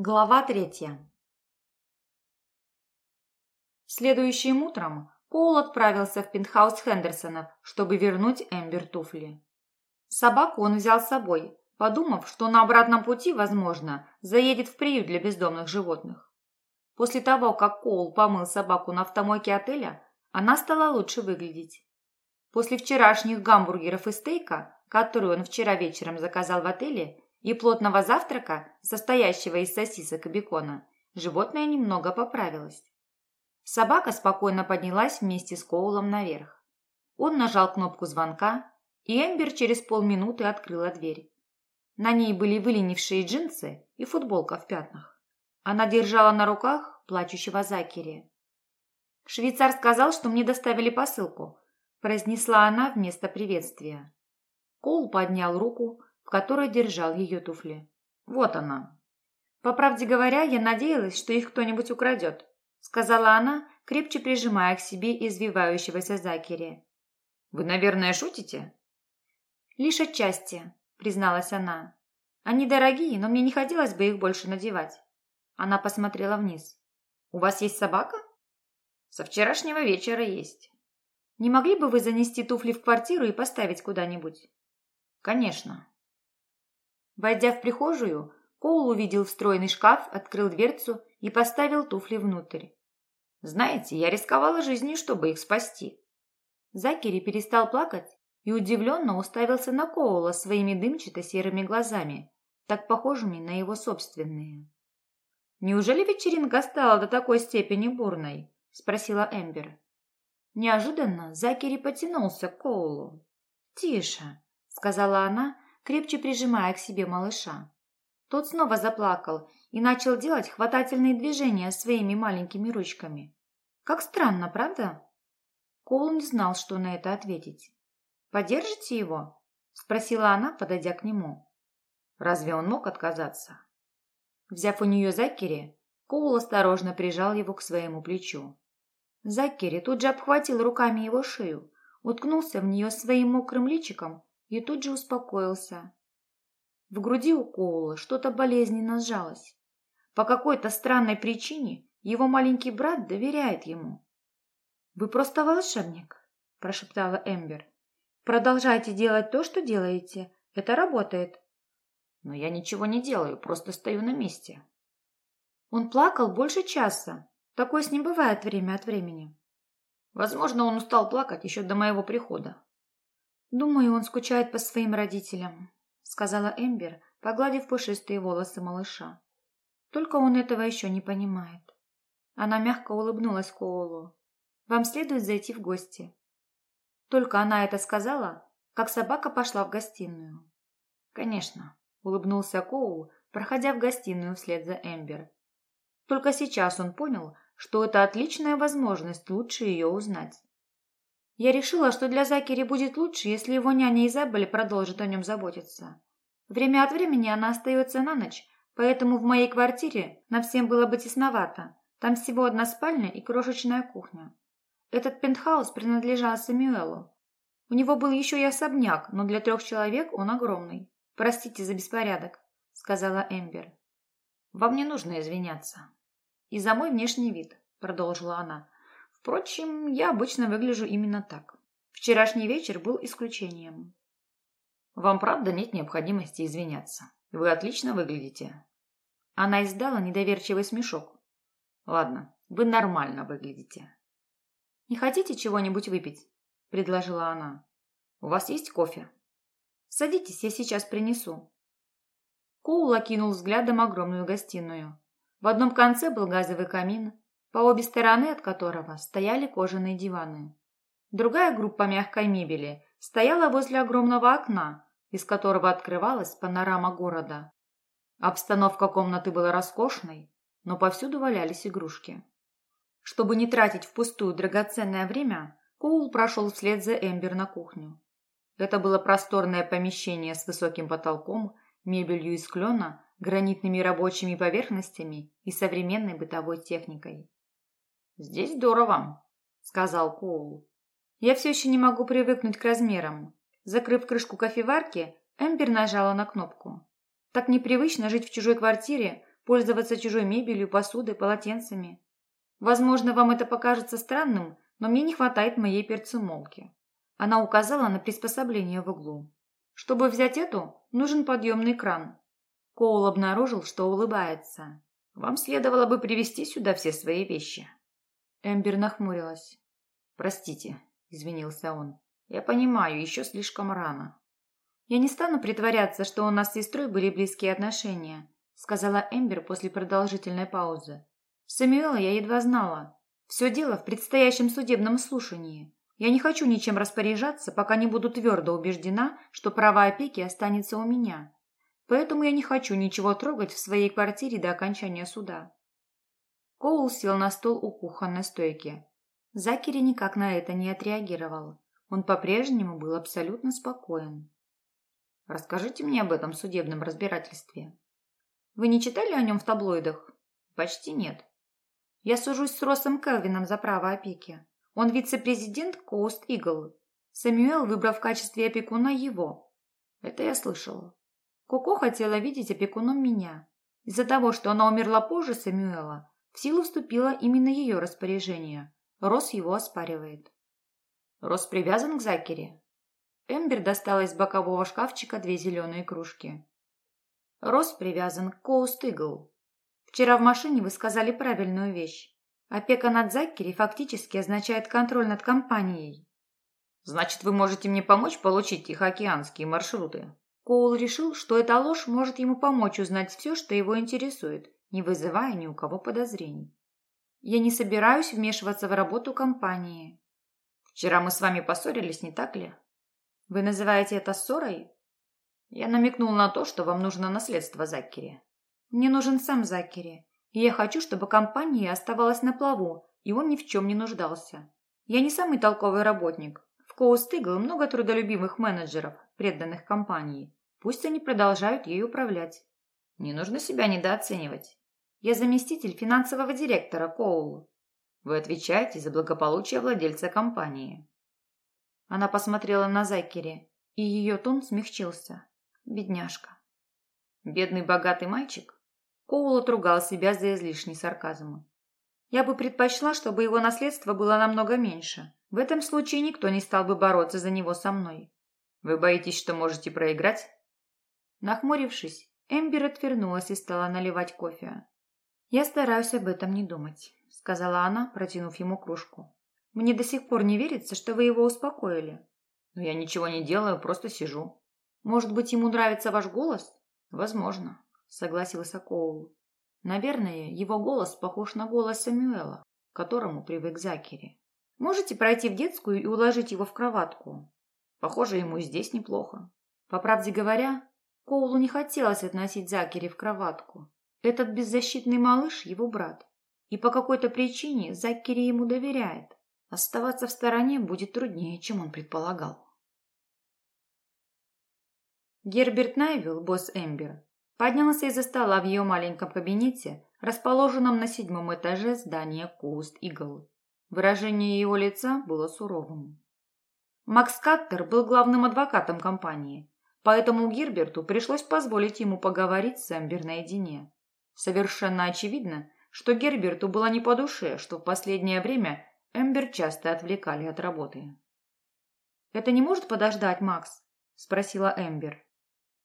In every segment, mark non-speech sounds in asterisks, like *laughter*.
Глава третья Следующим утром Коул отправился в пентхаус Хендерсонов, чтобы вернуть Эмбер туфли. Собаку он взял с собой, подумав, что на обратном пути, возможно, заедет в приют для бездомных животных. После того, как Коул помыл собаку на автомойке отеля, она стала лучше выглядеть. После вчерашних гамбургеров и стейка, которые он вчера вечером заказал в отеле, и плотного завтрака, состоящего из сосисок и бекона, животное немного поправилось. Собака спокойно поднялась вместе с Коулом наверх. Он нажал кнопку звонка, и Эмбер через полминуты открыла дверь. На ней были выленившие джинсы и футболка в пятнах. Она держала на руках плачущего Закери. «Швейцар сказал, что мне доставили посылку», – произнесла она вместо приветствия. Коул поднял руку, в которой держал ее туфли. «Вот она». «По правде говоря, я надеялась, что их кто-нибудь украдет», сказала она, крепче прижимая к себе извивающегося Закери. «Вы, наверное, шутите?» «Лишь отчасти», призналась она. «Они дорогие, но мне не хотелось бы их больше надевать». Она посмотрела вниз. «У вас есть собака?» «Со вчерашнего вечера есть». «Не могли бы вы занести туфли в квартиру и поставить куда-нибудь?» «Конечно». Войдя в прихожую, Коул увидел встроенный шкаф, открыл дверцу и поставил туфли внутрь. «Знаете, я рисковала жизнью, чтобы их спасти». Закери перестал плакать и удивленно уставился на Коула своими дымчато-серыми глазами, так похожими на его собственные. «Неужели вечеринка стала до такой степени бурной?» – спросила Эмбер. Неожиданно Закери потянулся к Коулу. «Тише», – сказала она, крепче прижимая к себе малыша. Тот снова заплакал и начал делать хватательные движения своими маленькими ручками. Как странно, правда? Коул не знал, что на это ответить. «Подержите его?» – спросила она, подойдя к нему. Разве он мог отказаться? Взяв у нее Закери, Коул осторожно прижал его к своему плечу. Закери тут же обхватил руками его шею, уткнулся в нее своим мокрым личиком и тут же успокоился. В груди у Коула что-то болезненно сжалось. По какой-то странной причине его маленький брат доверяет ему. «Вы просто волшебник», – прошептала Эмбер. «Продолжайте делать то, что делаете. Это работает». «Но я ничего не делаю, просто стою на месте». Он плакал больше часа. Такое с ним бывает время от времени. Возможно, он устал плакать еще до моего прихода. «Думаю, он скучает по своим родителям», — сказала Эмбер, погладив пушистые волосы малыша. «Только он этого еще не понимает». Она мягко улыбнулась Коулу. «Вам следует зайти в гости». Только она это сказала, как собака пошла в гостиную. «Конечно», — улыбнулся Коул, проходя в гостиную вслед за Эмбер. Только сейчас он понял, что это отличная возможность лучше ее узнать. Я решила, что для Закери будет лучше, если его няня Изабель продолжит о нем заботиться. Время от времени она остается на ночь, поэтому в моей квартире нам всем было бы тесновато. Там всего одна спальня и крошечная кухня. Этот пентхаус принадлежал Самюэлу. У него был еще и особняк, но для трех человек он огромный. Простите за беспорядок, сказала Эмбер. Вам не нужно извиняться. И за мой внешний вид, продолжила она. Впрочем, я обычно выгляжу именно так. Вчерашний вечер был исключением. Вам правда нет необходимости извиняться. Вы отлично выглядите. Она издала недоверчивый смешок. Ладно, вы нормально выглядите. Не хотите чего-нибудь выпить? Предложила она. У вас есть кофе? Садитесь, я сейчас принесу. Коул окинул взглядом огромную гостиную. В одном конце был газовый камин, по обе стороны от которого стояли кожаные диваны. Другая группа мягкой мебели стояла возле огромного окна, из которого открывалась панорама города. Обстановка комнаты была роскошной, но повсюду валялись игрушки. Чтобы не тратить впустую драгоценное время, Коул прошел вслед за Эмбер на кухню. Это было просторное помещение с высоким потолком, мебелью из клена, гранитными рабочими поверхностями и современной бытовой техникой. «Здесь здорово», — сказал Коул. «Я все еще не могу привыкнуть к размерам». Закрыв крышку кофеварки, Эмбер нажала на кнопку. Так непривычно жить в чужой квартире, пользоваться чужой мебелью, посудой, полотенцами. Возможно, вам это покажется странным, но мне не хватает моей перцемолки. Она указала на приспособление в углу. Чтобы взять эту, нужен подъемный кран. Коул обнаружил, что улыбается. Вам следовало бы привезти сюда все свои вещи. Эмбер нахмурилась. Простите, извинился он. Я понимаю, еще слишком рано. Я не стану притворяться, что у нас с сестрой были близкие отношения, сказала Эмбер после продолжительной паузы. Самюэла я едва знала. Все дело в предстоящем судебном слушании. Я не хочу ничем распоряжаться, пока не буду твердо убеждена, что право опеки останется у меня. Поэтому я не хочу ничего трогать в своей квартире до окончания суда. Коул сел на стол у кухонной стойки. Закери никак на это не отреагировал. Он по-прежнему был абсолютно спокоен. «Расскажите мне об этом судебном разбирательстве. Вы не читали о нем в таблоидах?» «Почти нет. Я сужусь с Россом Келвином за право опеки. Он вице-президент Коуст Игл. Сэмюэл выбрал в качестве опекуна его. Это я слышала. Коко хотела видеть опекуном меня. Из-за того, что она умерла позже Сэмюэла, в силу вступило именно ее распоряжение. Росс его оспаривает. Росс привязан к Закере. Эмбер достала из бокового шкафчика две зеленые кружки. Росс привязан к Коуст Игл. Вчера в машине вы сказали правильную вещь. Опека над Закери фактически означает контроль над компанией. Значит, вы можете мне помочь получить тихоокеанские маршруты? Коул решил, что эта ложь может ему помочь узнать все, что его интересует, не вызывая ни у кого подозрений. Я не собираюсь вмешиваться в работу компании. Вчера мы с вами поссорились, не так ли? Вы называете это ссорой? Я намекнул на то, что вам нужно наследство Закери. Мне нужен сам Закери, и я хочу, чтобы компания оставалась на плаву, и он ни в чем не нуждался. Я не самый толковый работник. В Коустыгл много трудолюбивых менеджеров, преданных компании. Пусть они продолжают ей управлять. Не нужно себя недооценивать. Я заместитель финансового директора Коул. Вы отвечаете за благополучие владельца компании. Она посмотрела на Закери, и ее тон смягчился. Бедняжка. Бедный богатый мальчик? Коул отругал себя за излишний сарказм. «Я бы предпочла, чтобы его наследство было намного меньше. В этом случае никто не стал бы бороться за него со мной». «Вы боитесь, что можете проиграть?» Нахмурившись, Эмбер отвернулась и стала наливать кофе. «Я стараюсь об этом не думать», — сказала она, протянув ему кружку. «Мне до сих пор не верится, что вы его успокоили». «Но я ничего не делаю, просто сижу». «Может быть, ему нравится ваш голос?» «Возможно». — согласился Коул. «Наверное, его голос похож на голос Самюэла, к которому привык Закери. Можете пройти в детскую и уложить его в кроватку? Похоже, ему здесь неплохо». По правде говоря, Коулу не хотелось относить Закери в кроватку. Этот беззащитный малыш – его брат. И по какой-то причине Закери ему доверяет. Оставаться в стороне будет труднее, чем он предполагал. Герберт Найвилл, босс Эмбер, Поднялся из-за стола в ее маленьком кабинете, расположенном на седьмом этаже здания Коуст Игл. Выражение его лица было суровым. Макс Каттер был главным адвокатом компании, поэтому Герберту пришлось позволить ему поговорить с Эмбер наедине. Совершенно очевидно, что Герберту было не по душе, что в последнее время Эмбер часто отвлекали от работы. «Это не может подождать, Макс?» – спросила Эмбер.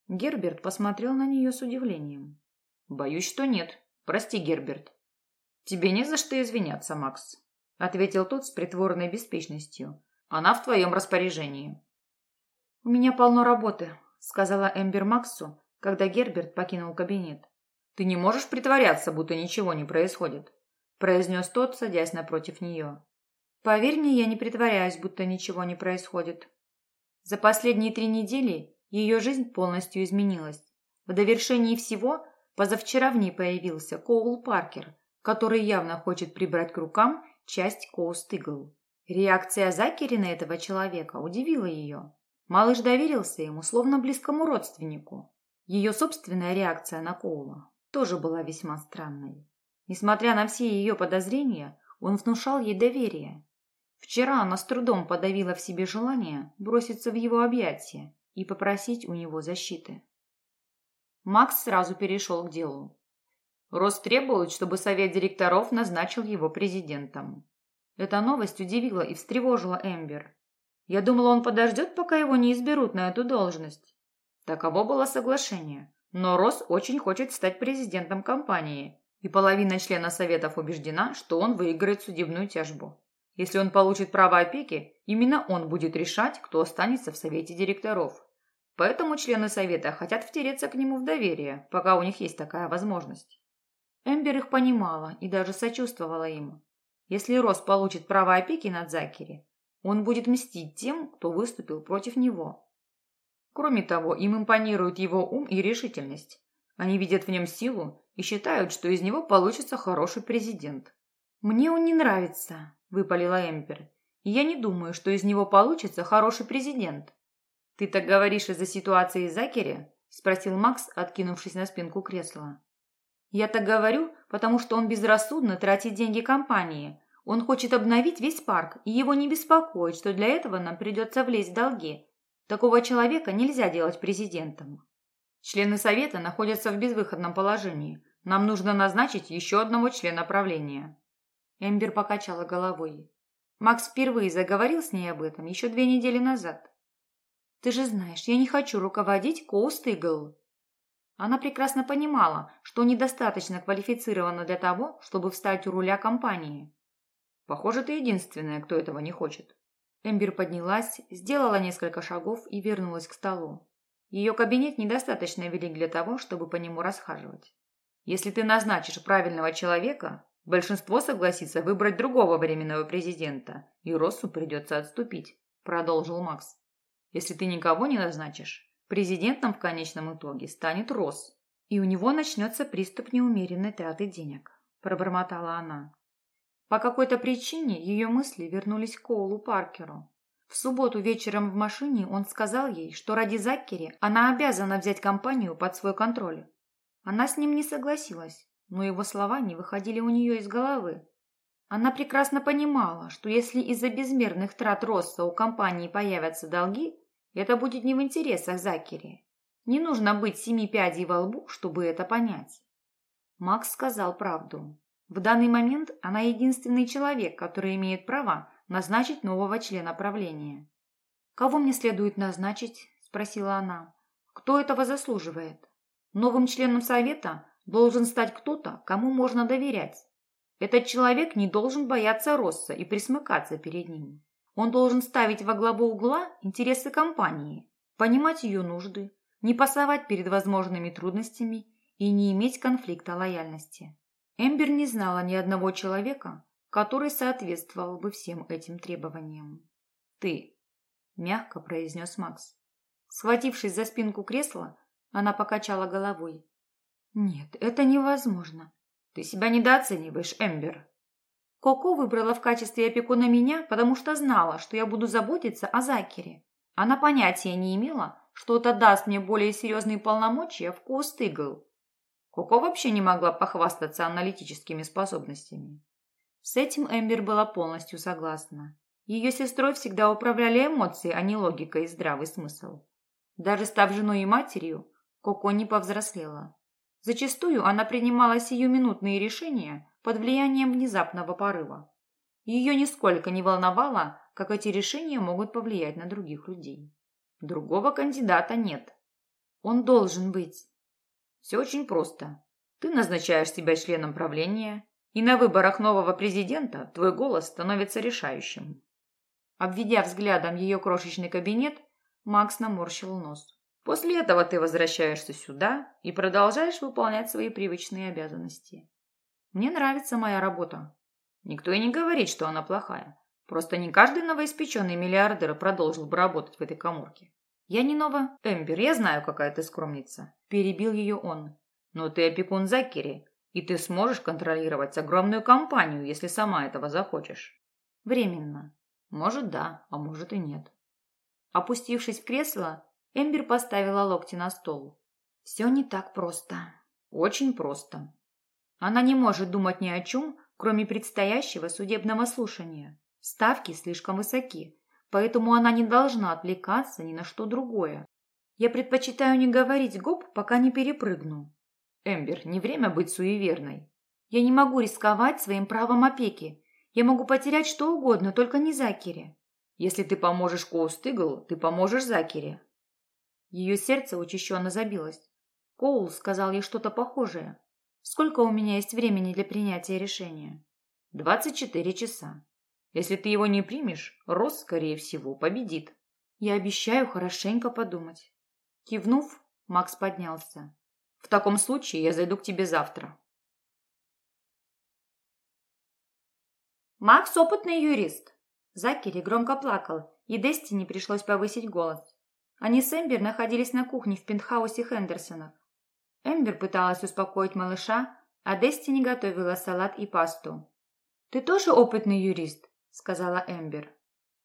Герберт посмотрел на нее с удивлением. «Боюсь, что нет. Прости, Герберт». «Тебе не за что извиняться, Макс», — ответил тот с притворной беспечностью. «Она в твоем распоряжении». «У меня полно работы», — сказала Эмбер Максу, когда Герберт покинул кабинет. «Ты не можешь притворяться, будто ничего не происходит», — произнес тот, садясь напротив нее. «Поверь мне, я не притворяюсь, будто ничего не происходит. За последние три недели ее жизнь полностью изменилась. В довершении всего, позавчера в ней появился Коул Паркер, который явно хочет прибрать к рукам часть Коуст Игл. Реакция Закери на этого человека удивила ее. Малыш доверился ему, словно близкому родственнику. Ее собственная реакция на Коула тоже была весьма странной. Несмотря на все ее подозрения, он внушал ей доверие. Вчера она с трудом подавила в себе желание броситься в его объятия и попросить у него защиты. Макс сразу перешел к делу. Рос требует, чтобы совет директоров назначил его президентом. Эта новость удивила и встревожила Эмбер. Я думала, он подождет, пока его не изберут на эту должность. Таково было соглашение. Но Росс очень хочет стать президентом компании, и половина членов Советов убеждена, что он выиграет судебную тяжбу. Если он получит право опеки, именно он будет решать, кто останется в Совете директоров. Поэтому члены Совета хотят втереться к нему в доверие, пока у них есть такая возможность. Эмбер их понимала и даже сочувствовала им. Если Росс получит право опеки над Закери, он будет мстить тем, кто выступил против него. Кроме того, им импонирует его ум и решительность. Они видят в нем силу и считают, что из него получится хороший президент. «Мне он не нравится», – выпалила Эмбер. «И я не думаю, что из него получится хороший президент». «Ты так говоришь из-за ситуации с Закери?» – спросил Макс, откинувшись на спинку кресла. Я так говорю, потому что он безрассудно тратит деньги компании. Он хочет обновить весь парк, и его не беспокоит, что для этого нам придется влезть в долги. Такого человека нельзя делать президентом. Члены совета находятся в безвыходном положении. Нам нужно назначить еще одного члена правления. Эмбер покачала головой. Макс впервые заговорил с ней об этом еще две недели назад. Ты же знаешь, я не хочу руководить Коуст Игл. Она прекрасно понимала, что недостаточно квалифицирована для того, чтобы встать у руля компании. Похоже, ты единственная, кто этого не хочет. Эмбер поднялась, сделала несколько шагов и вернулась к столу. Ее кабинет недостаточно велик для того, чтобы по нему расхаживать. Если ты назначишь правильного человека, большинство согласится выбрать другого временного президента, и Россу придется отступить, продолжил Макс. Если ты никого не назначишь, Президентом в конечном итоге станет Росс, и у него начнется приступ неумеренной траты денег, пробормотала она. По какой-то причине ее мысли вернулись к Коулу Паркеру. В субботу вечером в машине он сказал ей, что ради Заккери она обязана взять компанию под свой контроль. Она с ним не согласилась, но его слова не выходили у нее из головы. Она прекрасно понимала, что если из-за безмерных трат Росса у компании появятся долги, это будет не в интересах Закери. Не нужно быть семи пядей во лбу, чтобы это понять. Макс сказал правду. В данный момент она единственный человек, который имеет право назначить нового члена правления. «Кого мне следует назначить?» – спросила она. «Кто этого заслуживает? Новым членом совета должен стать кто-то, кому можно доверять. Этот человек не должен бояться Росса и присмыкаться перед ним. Он должен ставить во главу угла интересы компании, понимать ее нужды, не пасовать перед возможными трудностями и не иметь конфликта лояльности. Эмбер не знала ни одного человека, который соответствовал бы всем этим требованиям. «Ты», – мягко произнес Макс. Схватившись за спинку кресла, она покачала головой. «Нет, это невозможно. Ты себя недооцениваешь, Эмбер», Коко выбрала в качестве опекуна меня, потому что знала, что я буду заботиться о Закере. Она понятия не имела, что это даст мне более серьезные полномочия в Коустыгл. Коко вообще не могла похвастаться аналитическими способностями. С этим Эмбер была полностью согласна. Ее сестрой всегда управляли эмоции, а не логика и здравый смысл. Даже став женой и матерью, Коко не повзрослела. Зачастую она принимала сиюминутные решения, под влиянием внезапного порыва. Ее нисколько не волновало, как эти решения могут повлиять на других людей. Другого кандидата нет. Он должен быть. Все очень просто. Ты назначаешь себя членом правления, и на выборах нового президента твой голос становится решающим. Обведя взглядом ее крошечный кабинет, Макс наморщил нос. После этого ты возвращаешься сюда и продолжаешь выполнять свои привычные обязанности. Мне нравится моя работа. Никто и не говорит, что она плохая. Просто не каждый новоиспеченный миллиардер продолжил бы работать в этой коморке. Я не нова Эмбер, я знаю, какая ты скромница. Перебил ее он. Но ты опекун Закери, и ты сможешь контролировать огромную компанию, если сама этого захочешь. Временно. Может, да, а может и нет. Опустившись в кресло, Эмбер поставила локти на стол. Все не так просто. Очень просто. Она не может думать ни о чем, кроме предстоящего судебного слушания. Ставки слишком высоки, поэтому она не должна отвлекаться ни на что другое. Я предпочитаю не говорить гоп, пока не перепрыгну. Эмбер, не время быть суеверной. Я не могу рисковать своим правом опеки. Я могу потерять что угодно, только не Закире. Если ты поможешь Коустыгл, ты поможешь Закире. Ее сердце учащенно забилось. Коул сказал ей что-то похожее. Сколько у меня есть времени для принятия решения? Двадцать четыре часа. Если ты его не примешь, Росс, скорее всего, победит. Я обещаю хорошенько подумать. Кивнув, Макс поднялся. В таком случае я зайду к тебе завтра. Макс опытный юрист. Закери громко плакал, и Дестини пришлось повысить голос. Они с Эмбер находились на кухне в пентхаусе Хендерсонов. Эмбер пыталась успокоить малыша, а Дестини готовила салат и пасту. «Ты тоже опытный юрист?» – сказала Эмбер.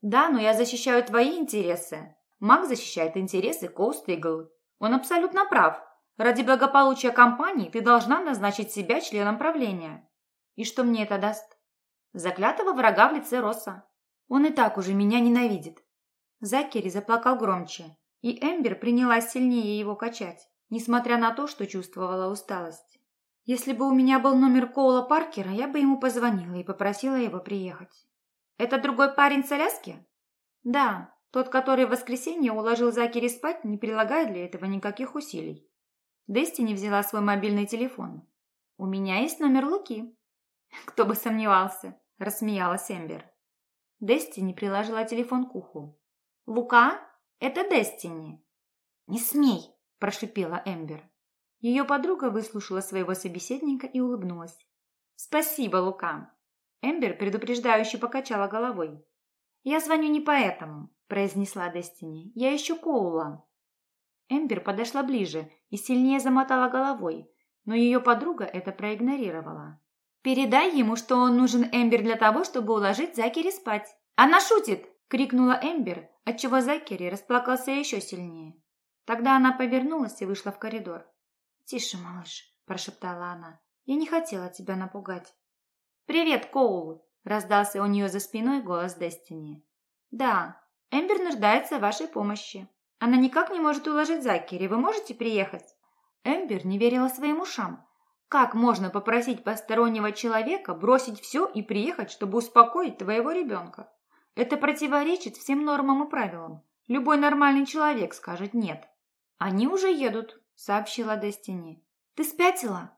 «Да, но я защищаю твои интересы. Мак защищает интересы Коуст Игл. Он абсолютно прав. Ради благополучия компании ты должна назначить себя членом правления. И что мне это даст? Заклятого врага в лице Росса. Он и так уже меня ненавидит. Закери заплакал громче, и Эмбер принялась сильнее его качать, несмотря на то, что чувствовала усталость. Если бы у меня был номер Коула Паркера, я бы ему позвонила и попросила его приехать. «Это другой парень с Аляски?» «Да, тот, который в воскресенье уложил Закери спать, не прилагая для этого никаких усилий. Дестини взяла свой мобильный телефон. «У меня есть номер Луки». *laughs* «Кто бы сомневался», – рассмеялась Эмбер. Дестини приложила телефон к уху. «Лука, это Дестини». «Не смей», – прошипела Эмбер. Ее подруга выслушала своего собеседника и улыбнулась. «Спасибо, Лука». Эмбер предупреждающе покачала головой. «Я звоню не поэтому», – произнесла Дестини. «Я ищу Коула». Эмбер подошла ближе и сильнее замотала головой, но ее подруга это проигнорировала. «Передай ему, что он нужен Эмбер для того, чтобы уложить Закери спать». «Она шутит!» – крикнула Эмбер, отчего Закери расплакался еще сильнее. Тогда она повернулась и вышла в коридор. «Тише, малыш», – прошептала она. «Я не хотела тебя напугать». «Привет, Коул!» – раздался у нее за спиной голос Дестини. «Да, Эмбер нуждается в вашей помощи». Она никак не может уложить Закери. Вы можете приехать?» Эмбер не верила своим ушам. «Как можно попросить постороннего человека бросить все и приехать, чтобы успокоить твоего ребенка? Это противоречит всем нормам и правилам. Любой нормальный человек скажет «нет». «Они уже едут», — сообщила Дестини. «Ты спятила?»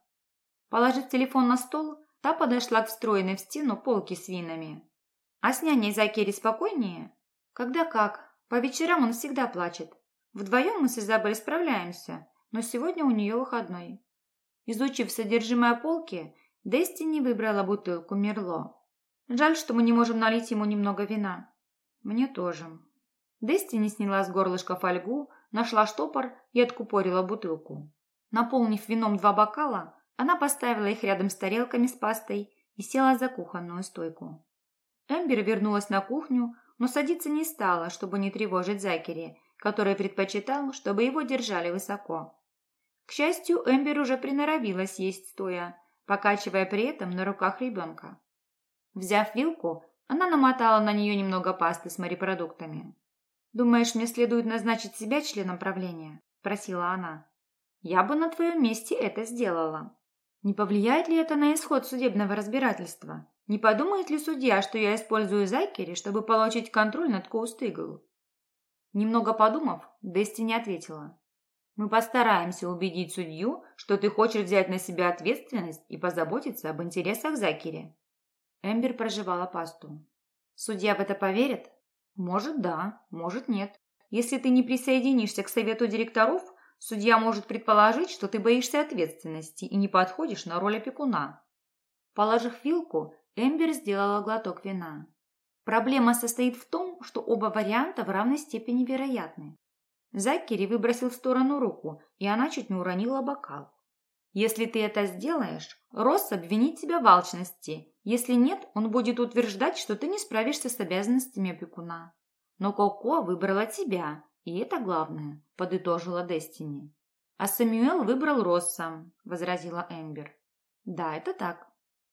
Положив телефон на стол, та подошла к встроенной в стену полке с винами. «А с няней Закери спокойнее?» «Когда как?» По вечерам он всегда плачет. Вдвоем мы с Изабель справляемся, но сегодня у нее выходной. Изучив содержимое полки, Дестини выбрала бутылку Мерло. Жаль, что мы не можем налить ему немного вина. Мне тоже. Дестини сняла с горлышка фольгу, нашла штопор и откупорила бутылку. Наполнив вином два бокала, она поставила их рядом с тарелками с пастой и села за кухонную стойку. Эмбер вернулась на кухню, но садиться не стала, чтобы не тревожить Закери, который предпочитал, чтобы его держали высоко. К счастью, Эмбер уже приноровилась есть стоя, покачивая при этом на руках ребенка. Взяв вилку, она намотала на нее немного пасты с морепродуктами. «Думаешь, мне следует назначить себя членом правления?» – просила она. «Я бы на твоем месте это сделала. Не повлияет ли это на исход судебного разбирательства? Не подумает ли судья, что я использую Закери, чтобы получить контроль над Коустыгл? Немного подумав, Дести не ответила. Мы постараемся убедить судью, что ты хочешь взять на себя ответственность и позаботиться об интересах Закери. Эмбер проживала пасту. Судья в это поверит? Может, да, может, нет. Если ты не присоединишься к совету директоров, судья может предположить, что ты боишься ответственности и не подходишь на роль опекуна. Положив вилку, Эмбер сделала глоток вина. Проблема состоит в том, что оба варианта в равной степени вероятны. Закери выбросил в сторону руку, и она чуть не уронила бокал. Если ты это сделаешь, Росс обвинит тебя в алчности. Если нет, он будет утверждать, что ты не справишься с обязанностями опекуна. Но Коко выбрала тебя, и это главное, подытожила Дестини. А Самюэл выбрал Росса, возразила Эмбер. Да, это так.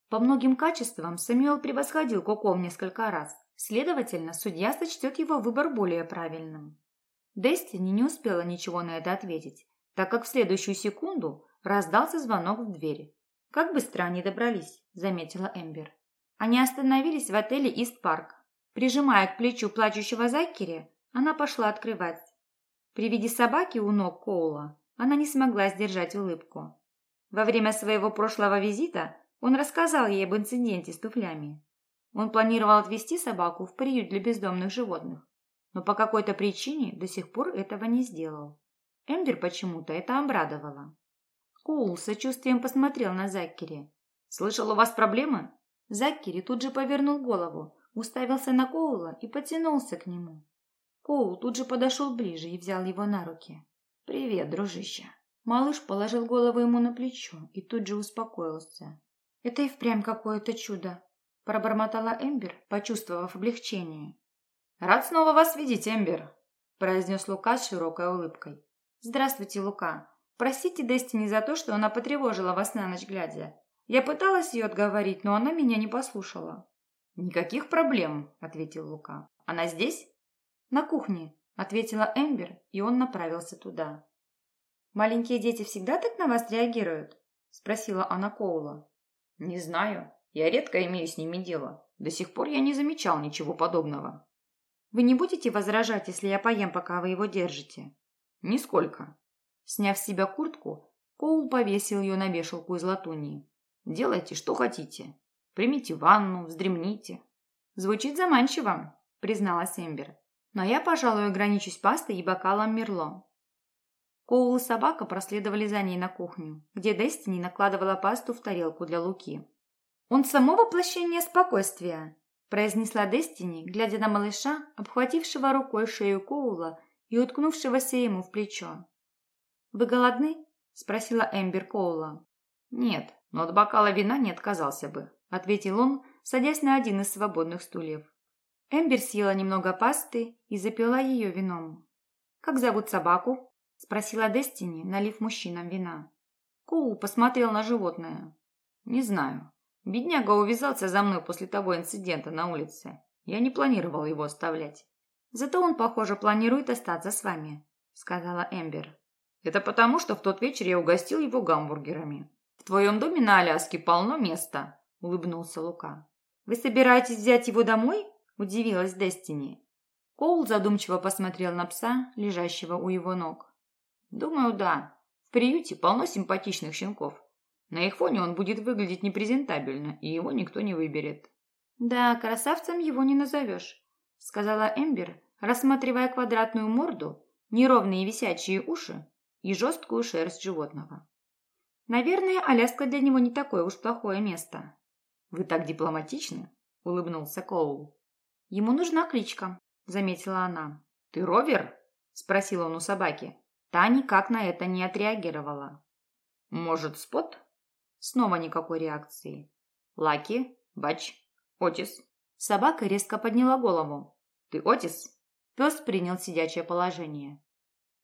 По многим качествам Сэмюэл превосходил Коко в несколько раз. Следовательно, судья сочтет его выбор более правильным. Дестини не успела ничего на это ответить, так как в следующую секунду раздался звонок в дверь. «Как быстро они добрались», – заметила Эмбер. Они остановились в отеле «Ист Парк». Прижимая к плечу плачущего Закери, она пошла открывать. При виде собаки у ног Коула она не смогла сдержать улыбку. Во время своего прошлого визита он рассказал ей об инциденте с туфлями. Он планировал отвезти собаку в приют для бездомных животных, но по какой-то причине до сих пор этого не сделал. Эмбер почему-то это обрадовало. Коул с сочувствием посмотрел на Заккери. «Слышал, у вас проблемы?» Заккери тут же повернул голову, уставился на Коула и потянулся к нему. Коул тут же подошел ближе и взял его на руки. «Привет, дружище!» Малыш положил голову ему на плечо и тут же успокоился. «Это и впрямь какое-то чудо!» пробормотала Эмбер, почувствовав облегчение. «Рад снова вас видеть, Эмбер!» произнес Лука с широкой улыбкой. «Здравствуйте, Лука. Простите Дестини за то, что она потревожила вас на ночь глядя. Я пыталась ее отговорить, но она меня не послушала». «Никаких проблем», — ответил Лука. «Она здесь?» «На кухне», — ответила Эмбер, и он направился туда. «Маленькие дети всегда так на вас реагируют?» — спросила она Коула. «Не знаю. Я редко имею с ними дело. До сих пор я не замечал ничего подобного». «Вы не будете возражать, если я поем, пока вы его держите?» «Нисколько». Сняв с себя куртку, Коул повесил ее на вешалку из латунии. «Делайте, что хотите. Примите ванну, вздремните». «Звучит заманчиво», — призналась Эмбер. «Но я, пожалуй, ограничусь пастой и бокалом Мерло». Коул и собака проследовали за ней на кухню, где Дестини накладывала пасту в тарелку для Луки. «Он само воплощение спокойствия», – произнесла Дестини, глядя на малыша, обхватившего рукой шею Коула и уткнувшегося ему в плечо. «Вы голодны?» – спросила Эмбер Коула. «Нет, но от бокала вина не отказался бы», – ответил он, садясь на один из свободных стульев. Эмбер съела немного пасты и запила ее вином. «Как зовут собаку?» – спросила Дестини, налив мужчинам вина. Коул посмотрел на животное. «Не знаю. Бедняга увязался за мной после того инцидента на улице. Я не планировал его оставлять. Зато он, похоже, планирует остаться с вами, сказала Эмбер. Это потому, что в тот вечер я угостил его гамбургерами. В твоем доме на Аляске полно места, улыбнулся Лука. Вы собираетесь взять его домой? Удивилась Дестини. Коул задумчиво посмотрел на пса, лежащего у его ног. Думаю, да. В приюте полно симпатичных щенков. На их фоне он будет выглядеть непрезентабельно, и его никто не выберет. «Да, красавцем его не назовешь», — сказала Эмбер, рассматривая квадратную морду, неровные висячие уши и жесткую шерсть животного. «Наверное, Аляска для него не такое уж плохое место». «Вы так дипломатичны», — улыбнулся Коул. «Ему нужна кличка», — заметила она. «Ты ровер?» — спросил он у собаки. Та никак на это не отреагировала. «Может, спот?» Снова никакой реакции. Лаки, Бач, Отис. Собака резко подняла голову. «Ты Отис?» Пес принял сидячее положение.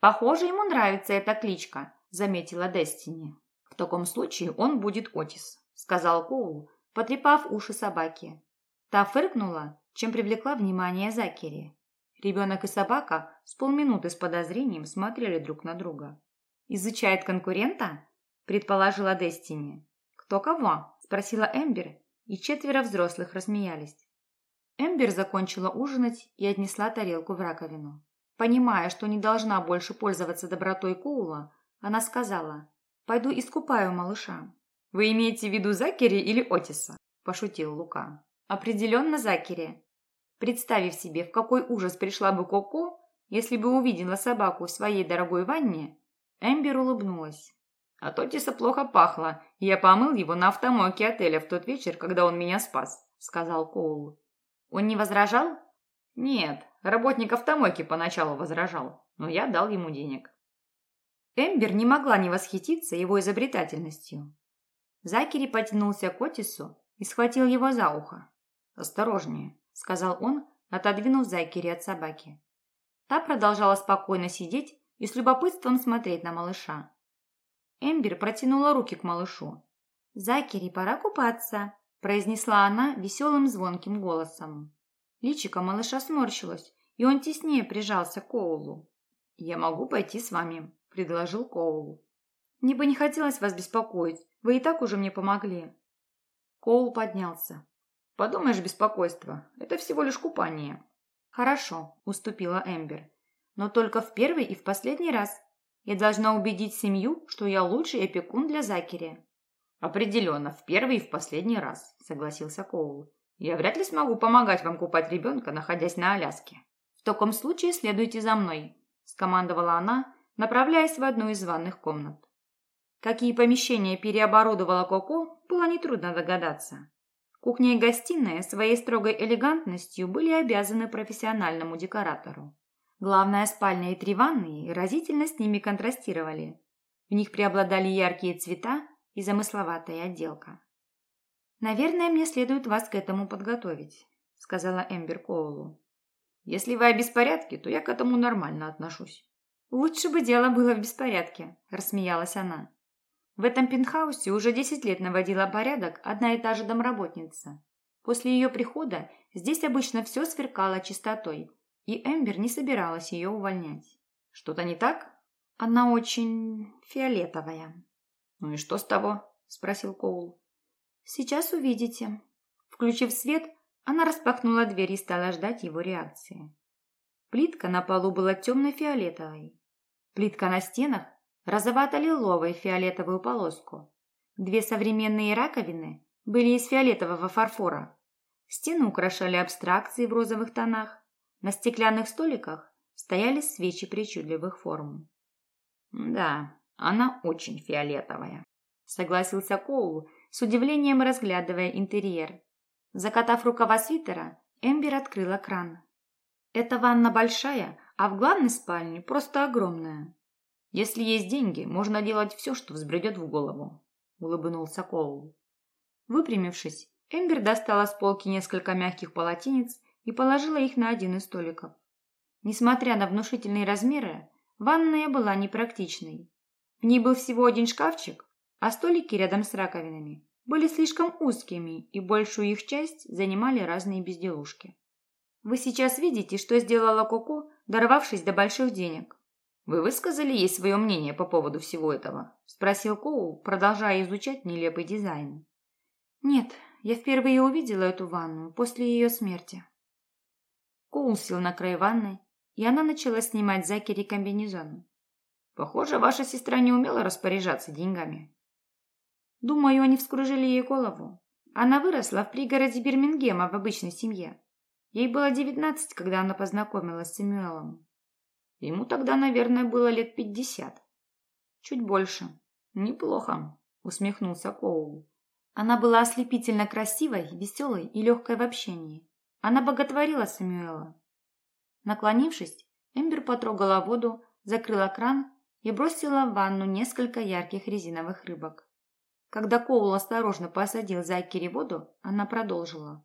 «Похоже, ему нравится эта кличка», — заметила Дестини. «В таком случае он будет Отис», — сказал Коул, потрепав уши собаки. Та фыркнула, чем привлекла внимание Закери. Ребенок и собака с полминуты с подозрением смотрели друг на друга. «Изучает конкурента?» предположила Дестини. «Кто кого?» – спросила Эмбер, и четверо взрослых рассмеялись. Эмбер закончила ужинать и отнесла тарелку в раковину. Понимая, что не должна больше пользоваться добротой Коула, она сказала, «Пойду искупаю малыша». «Вы имеете в виду Закери или Отиса?» – пошутил Лука. «Определенно Закери». Представив себе, в какой ужас пришла бы Коко, если бы увидела собаку в своей дорогой ванне, Эмбер улыбнулась. От Отиса плохо пахло, и я помыл его на автомойке отеля в тот вечер, когда он меня спас», — сказал Коул. «Он не возражал?» «Нет, работник автомойки поначалу возражал, но я дал ему денег». Эмбер не могла не восхититься его изобретательностью. Закери потянулся к Отису и схватил его за ухо. «Осторожнее», — сказал он, отодвинув Закери от собаки. Та продолжала спокойно сидеть и с любопытством смотреть на малыша. Эмбер протянула руки к малышу. «Закери, пора купаться», – произнесла она веселым звонким голосом. Личико малыша сморщилось, и он теснее прижался к Коулу. «Я могу пойти с вами», – предложил Коул. Мне бы не хотелось вас беспокоить. Вы и так уже мне помогли. Коул поднялся. Подумаешь, беспокойство. Это всего лишь купание. Хорошо, уступила Эмбер. Но только в первый и в последний раз. Я должна убедить семью, что я лучший опекун для Закери. Определенно, в первый и в последний раз, согласился Коул. Я вряд ли смогу помогать вам купать ребенка, находясь на Аляске. В таком случае следуйте за мной, скомандовала она, направляясь в одну из ванных комнат. Какие помещения переоборудовала Коко, было нетрудно догадаться. Кухня и гостиная своей строгой элегантностью были обязаны профессиональному декоратору. Главная спальня и три ванные разительно с ними контрастировали. В них преобладали яркие цвета и замысловатая отделка. «Наверное, мне следует вас к этому подготовить», — сказала Эмбер Коулу. «Если вы о беспорядке, то я к этому нормально отношусь». «Лучше бы дело было в беспорядке», — рассмеялась она. В этом пентхаусе уже десять лет наводила порядок одна и та же домработница. После ее прихода здесь обычно все сверкало чистотой, и Эмбер не собиралась ее увольнять. «Что-то не так?» «Она очень фиолетовая». «Ну и что с того?» – спросил Коул. «Сейчас увидите». Включив свет, она распахнула дверь и стала ждать его реакции. Плитка на полу была темно-фиолетовой. Плитка на стенах розовато-лиловой фиолетовую полоску. Две современные раковины были из фиолетового фарфора. Стены украшали абстракции в розовых тонах. На стеклянных столиках стояли свечи причудливых форм. «Да, она очень фиолетовая», — согласился Коул, с удивлением разглядывая интерьер. Закатав рукава свитера, Эмбер открыла кран. «Эта ванна большая, а в главной спальне просто огромная. Если есть деньги, можно делать все, что взбредет в голову», — улыбнулся Коул. Выпрямившись, Эмбер достала с полки несколько мягких полотенец и положила их на один из столиков. Несмотря на внушительные размеры, ванная была непрактичной. В ней был всего один шкафчик, а столики рядом с раковинами были слишком узкими, и большую их часть занимали разные безделушки. Вы сейчас видите, что сделала Коко, дорвавшись до больших денег. Вы высказали ей свое мнение по поводу всего этого? Спросил Коул, продолжая изучать нелепый дизайн. Нет, я впервые увидела эту ванну после ее смерти. Коул сел на край ванны, и она начала снимать Закери комбинезон. Похоже, ваша сестра не умела распоряжаться деньгами. Думаю, они вскружили ей голову. Она выросла в пригороде Бирмингема в обычной семье. Ей было девятнадцать, когда она познакомилась с Сэмюэлом. Ему тогда, наверное, было лет пятьдесят. Чуть больше. Неплохо, усмехнулся Коул. Она была ослепительно красивой, веселой и легкой в общении. Она боготворила Сэмюэла. Наклонившись, Эмбер потрогала воду, закрыла кран и бросила в ванну несколько ярких резиновых рыбок. Когда Коул осторожно посадил Закери воду, она продолжила.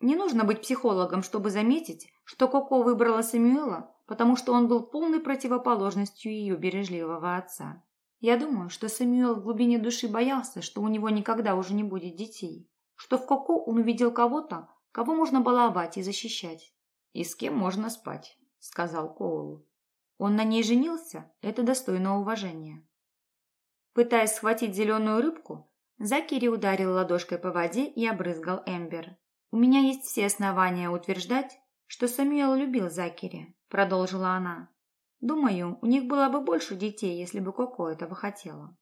Не нужно быть психологом, чтобы заметить, что Коко выбрала Самюэла, потому что он был полной противоположностью ее бережливого отца. Я думаю, что Самюэл в глубине души боялся, что у него никогда уже не будет детей, что в Коко он увидел кого-то, кого можно баловать и защищать. «И с кем можно спать», — сказал Коул. Он на ней женился, это достойно уважения. Пытаясь схватить зеленую рыбку, Закири ударил ладошкой по воде и обрызгал Эмбер. «У меня есть все основания утверждать, что Самюэл любил Закири», — продолжила она. «Думаю, у них было бы больше детей, если бы Коко этого хотела».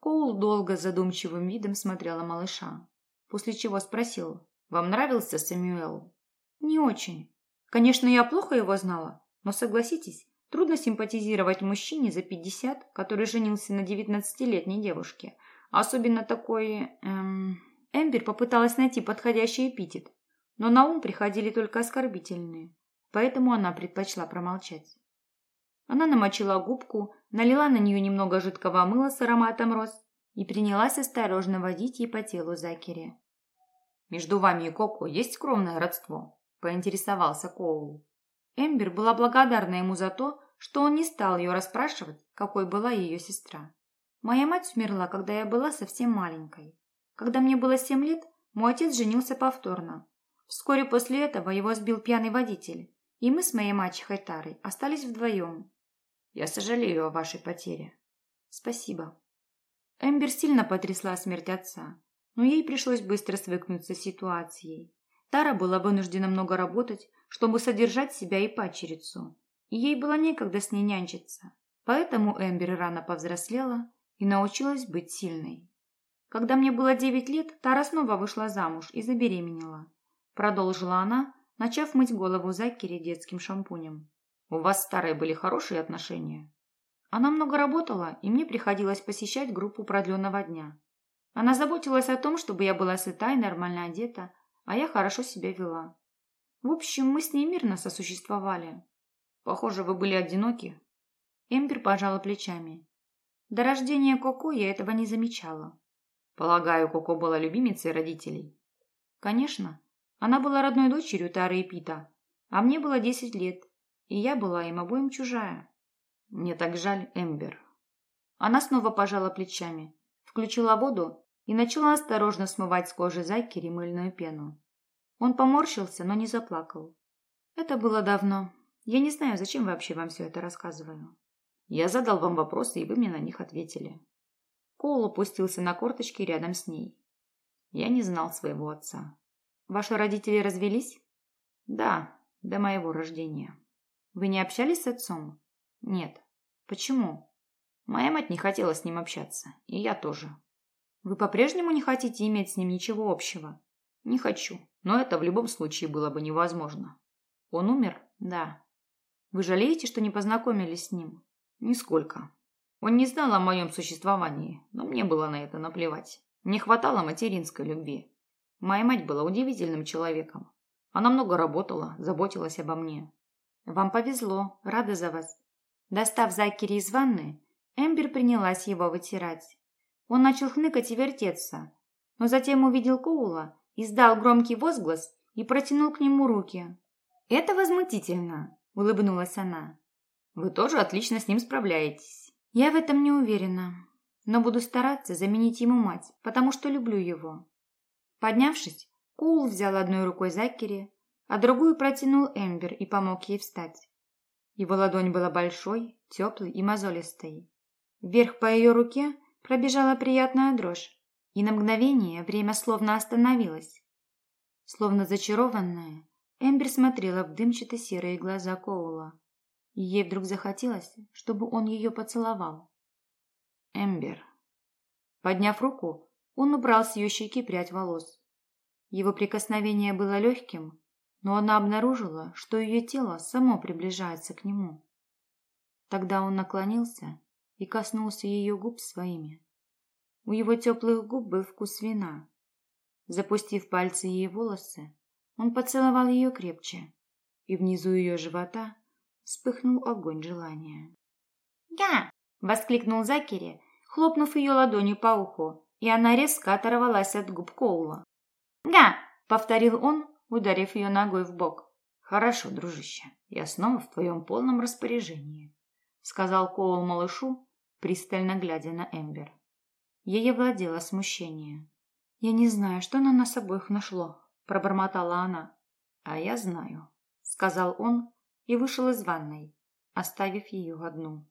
Коул долго задумчивым видом смотрела малыша, после чего спросил, «Вам нравился Самюэл?» «Не очень. Конечно, я плохо его знала, но согласитесь, Трудно симпатизировать мужчине за 50, который женился на 19-летней девушке. Особенно такой... Эм... Эмбер попыталась найти подходящий эпитет, но на ум приходили только оскорбительные, поэтому она предпочла промолчать. Она намочила губку, налила на нее немного жидкого мыла с ароматом роз и принялась осторожно водить ей по телу Закери. «Между вами и Коко есть скромное родство?» – поинтересовался Коул. Эмбер была благодарна ему за то, что он не стал ее расспрашивать, какой была ее сестра. Моя мать умерла, когда я была совсем маленькой. Когда мне было семь лет, мой отец женился повторно. Вскоре после этого его сбил пьяный водитель, и мы с моей мачехой Тарой остались вдвоем. Я сожалею о вашей потере. Спасибо. Эмбер сильно потрясла смерть отца, но ей пришлось быстро свыкнуться с ситуацией. Тара была вынуждена много работать, чтобы содержать себя и пачерицу, и ей было некогда с ней нянчиться. Поэтому Эмбер рано повзрослела и научилась быть сильной. Когда мне было девять лет, Тара снова вышла замуж и забеременела. Продолжила она, начав мыть голову Закери детским шампунем. «У вас старые были хорошие отношения?» Она много работала, и мне приходилось посещать группу продленного дня. Она заботилась о том, чтобы я была сыта и нормально одета, а я хорошо себя вела. В общем, мы с ней мирно сосуществовали. Похоже, вы были одиноки. Эмбер пожала плечами. До рождения Коко я этого не замечала. Полагаю, Коко была любимицей родителей. Конечно. Она была родной дочерью Тары и Пита, а мне было десять лет, и я была им обоим чужая. Мне так жаль, Эмбер. Она снова пожала плечами, включила воду и начала осторожно смывать с кожи Закери мыльную пену. Он поморщился, но не заплакал. Это было давно. Я не знаю, зачем вообще вам все это рассказываю. Я задал вам вопросы, и вы мне на них ответили. Коул опустился на корточки рядом с ней. Я не знал своего отца. Ваши родители развелись? Да, до моего рождения. Вы не общались с отцом? Нет. Почему? Моя мать не хотела с ним общаться, и я тоже. Вы по-прежнему не хотите иметь с ним ничего общего? Не хочу, но это в любом случае было бы невозможно. Он умер? Да. Вы жалеете, что не познакомились с ним? Нисколько. Он не знал о моем существовании, но мне было на это наплевать. Не хватало материнской любви. Моя мать была удивительным человеком. Она много работала, заботилась обо мне. Вам повезло, рада за вас. Достав Закери из ванны, Эмбер принялась его вытирать. Он начал хныкать и вертеться, но затем увидел Коула, издал громкий возглас и протянул к нему руки. «Это возмутительно», — улыбнулась она. «Вы тоже отлично с ним справляетесь». «Я в этом не уверена, но буду стараться заменить ему мать, потому что люблю его». Поднявшись, Коул взял одной рукой Закери, а другую протянул Эмбер и помог ей встать. Его ладонь была большой, теплой и мозолистой. Вверх по ее руке пробежала приятная дрожь, и на мгновение время словно остановилось. Словно зачарованная, Эмбер смотрела в дымчато-серые глаза Коула, и ей вдруг захотелось, чтобы он ее поцеловал. Эмбер. Подняв руку, он убрал с ее щеки прядь волос. Его прикосновение было легким, но она обнаружила, что ее тело само приближается к нему. Тогда он наклонился и коснулся ее губ своими. У его теплых губ был вкус вина. Запустив пальцы ей волосы, он поцеловал ее крепче, и внизу ее живота вспыхнул огонь желания. «Я!» — воскликнул Закери, хлопнув ее ладонью по уху, и она резко оторвалась от губ Коула. «Да!» — повторил он, ударив ее ногой в бок. «Хорошо, дружище, я снова в твоем полном распоряжении», — сказал Коул малышу, пристально глядя на Эмбер. Ей владело смущение. «Я не знаю, что на нас обоих нашло», — пробормотала она. «А я знаю», — сказал он и вышел из ванной, оставив ее одну.